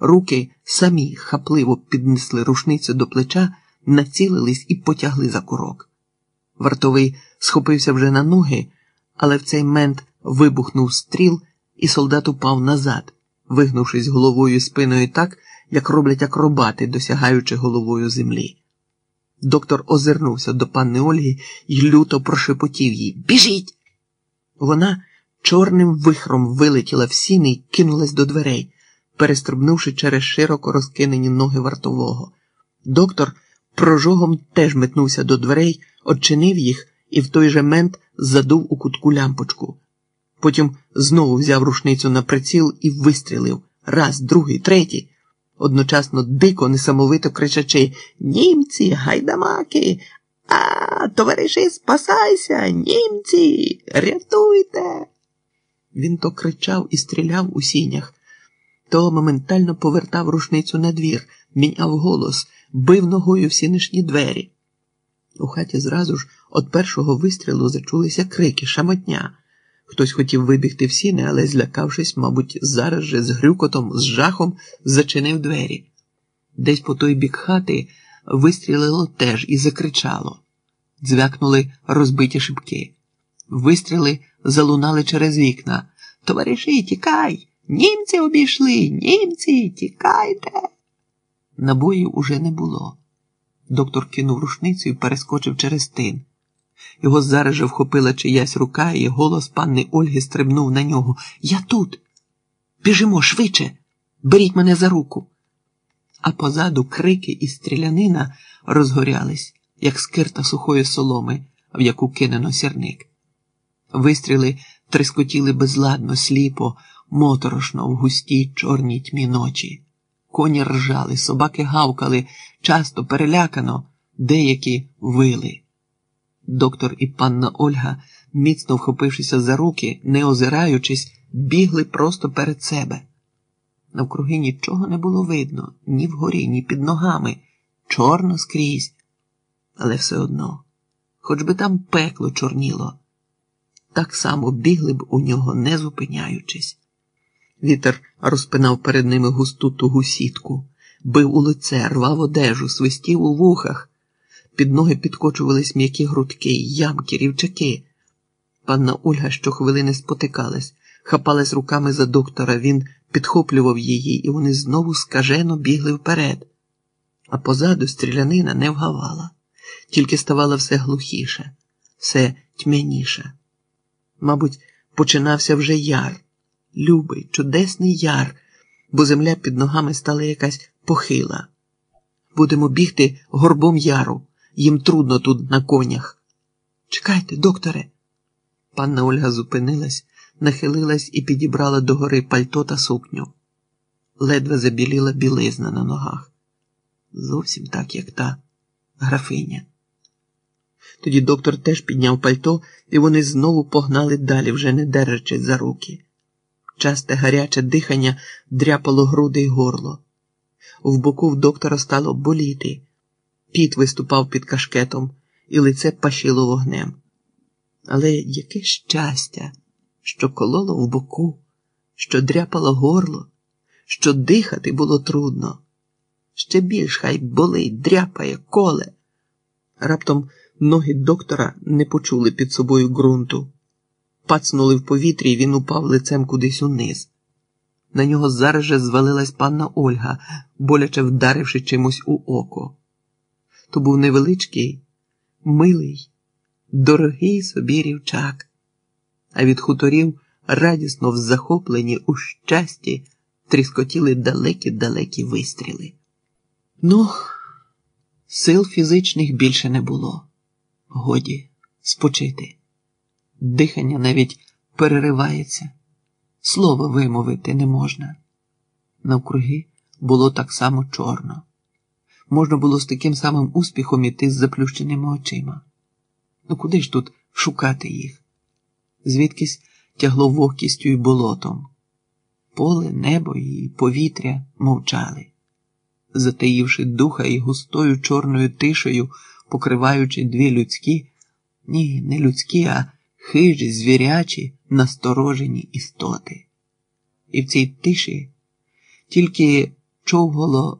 Руки самі хапливо піднесли рушницю до плеча, націлились і потягли за курок. Вартовий схопився вже на ноги, але в цей мент вибухнув стріл, і солдат упав назад, вигнувшись головою спиною так, як роблять акробати, досягаючи головою землі. Доктор озирнувся до панни Ольги і люто прошепотів їй Біжіть! Вона чорним вихром вилетіла в сіни і кинулась до дверей, перестрибнувши через широко розкинені ноги вартового. Доктор прожогом теж метнувся до дверей, odчинив їх і в той же мент задув у кутку лямпочку. Потім знову взяв рушницю на приціл і вистрілив раз, другий, третій, одночасно дико, несамовито кричачи Німці, гайдамаки, а, товариші, спасайся, німці, рятуйте. Він то кричав і стріляв у сінях, то моментально повертав рушницю на двір, міняв голос, бив ногою в сінишні двері. У хаті зразу ж від першого вистрілу зачулися крики, шамотня. Хтось хотів вибігти в сіни, але, злякавшись, мабуть, зараз же з грюкотом, з жахом зачинив двері. Десь по той бік хати вистрілило теж і закричало. Дзвякнули розбиті шибки. Вистріли залунали через вікна. Товариші, тікай! Німці обійшли, німці, тікайте. Набоїв уже не було. Доктор кинув рушницю і перескочив через тин. Його зараз же вхопила чиясь рука, і голос панни Ольги стрибнув на нього. Я тут. Біжимо швидше, беріть мене за руку. А позаду крики і стрілянина розгорялись, як скирта сухої соломи, в яку кинено сірник. Вистріли трискотіли безладно, сліпо, моторошно в густій чорній тьмі ночі. Коні ржали, собаки гавкали, часто перелякано, деякі вили. Доктор і панна Ольга, міцно вхопившися за руки, не озираючись, бігли просто перед себе. Навкруги нічого не було видно ні вгорі, ні під ногами, чорно скрізь. Але все одно, хоч би там пекло чорніло, так само бігли б у нього, не зупиняючись. Вітер розпинав перед ними густу тугу сітку, бив у лице, рвав одежу, свистів у вухах. Під ноги підкочувались м'які грудки, ямки, рівчаки. Панна Ольга щохвилини спотикалась, хапалась руками за доктора, він підхоплював її, і вони знову скажено бігли вперед. А позаду стрілянина не вгавала, тільки ставала все глухіше, все тьмяніше. Мабуть, починався вже яр, любий, чудесний яр, бо земля під ногами стала якась похила. Будемо бігти горбом яру. Їм трудно тут на конях. Чекайте, докторе. Панна Ольга зупинилась, нахилилась і підібрала догори пальто та сукню. Ледве забіліла білизна на ногах. Зовсім так, як та графиня. Тоді доктор теж підняв пальто, і вони знову погнали далі, вже не держачись за руки. Часте гаряче дихання дряпало груди й горло. В боку в доктора стало боліти. Піт виступав під кашкетом, і лице пашило вогнем. Але яке щастя, що кололо в боку, що дряпало горло, що дихати було трудно. Ще більш хай болить, дряпає, коле. Раптом ноги доктора не почули під собою ґрунту. Пацнули в повітрі, і він упав лицем кудись униз. На нього зараз же звалилась панна Ольга, боляче вдаривши чимось у око. То був невеличкий, милий, дорогий собі рівчак, а від хуторів радісно в захопленні у щасті тріскотіли далекі-далекі вистріли. Ну, сил фізичних більше не було. Годі спочити. Дихання навіть переривається, слова вимовити не можна. Навкруги було так само чорно. Можна було з таким самим успіхом іти з заплющеними очима. Ну куди ж тут шукати їх? Звідкись тягло вогкістю і болотом. Поле, небо і повітря мовчали, затаївши духа і густою чорною тишею, покриваючи дві людські, ні, не людські, а хижі, звірячі, насторожені істоти. І в цій тиші тільки щовгало